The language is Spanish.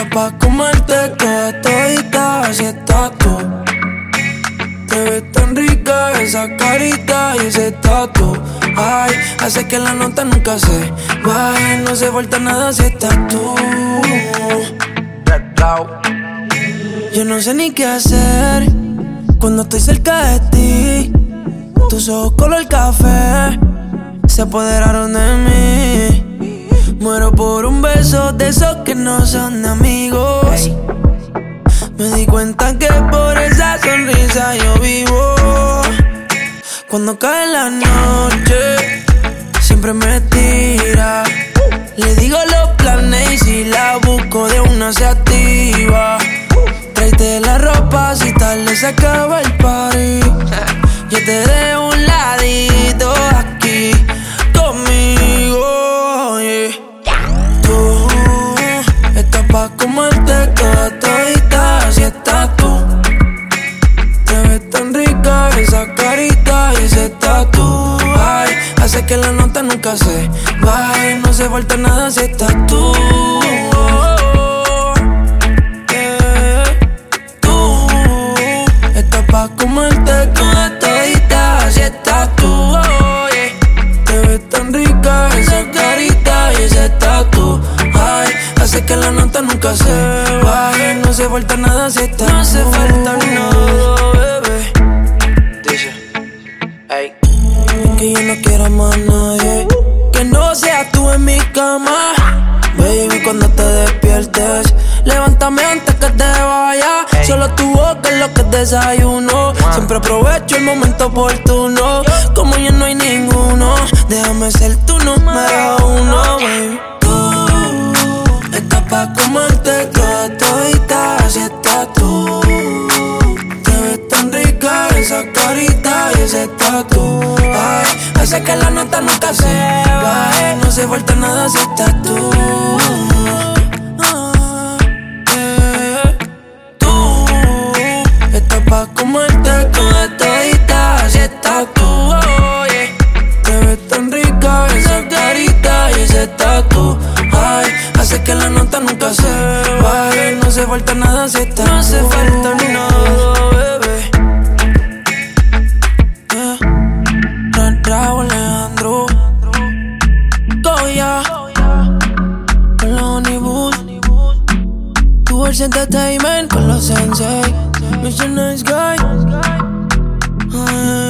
pa' comerte toda todita, así estás tú. Te ves tan rica esa carita y ese tatu. Ay, hace que la nota nunca se baje, no se vuelta nada si estás tú. Yo no sé ni qué hacer cuando estoy cerca de ti. Tus ojos color café se apoderaron de mí. Muero por un beso de esos que no son amigos. Me di cuenta que por esa sonrisa yo vivo. Cuando cae la noche, siempre me tira. Le digo los planes y si la busco de una se activa. Tráete la ropa si tal se acaba el party. Que la nota nunca se baje. No se falta nada si estás tú. Yeah. Tú estás pa' comerte toda todita si estás tú. yeah. Te ves tan rica esa carita y ese tatu. Ay, hace que la nota nunca se baje. No se falta nada si estás No hace falta nada, no quiero más nadie. Que no seas tú en mi cama. Baby, cuando te despiertes, levántame antes que te vaya. Solo tu boca es lo que desayuno. Siempre aprovecho el momento oportuno. Como ya no hay ninguno, déjame ser tu número uno, baby. Tú estás pa' comerte toda todita, así estás tú. Te ves tan rica esa carita y ese tatu. Hace que la nota nunca se baje. No se falta nada si estás tú. Ah, yeah. Tú estás pa' comerte toda todita, así estás tú. oh, yeah. Te ves tan rica esa carita y ese tatu. Ay, hace que la nota nunca se baje. No se falta nada si estás No falta All Entertainment con los sensei. Mission Nice Guy. Uh,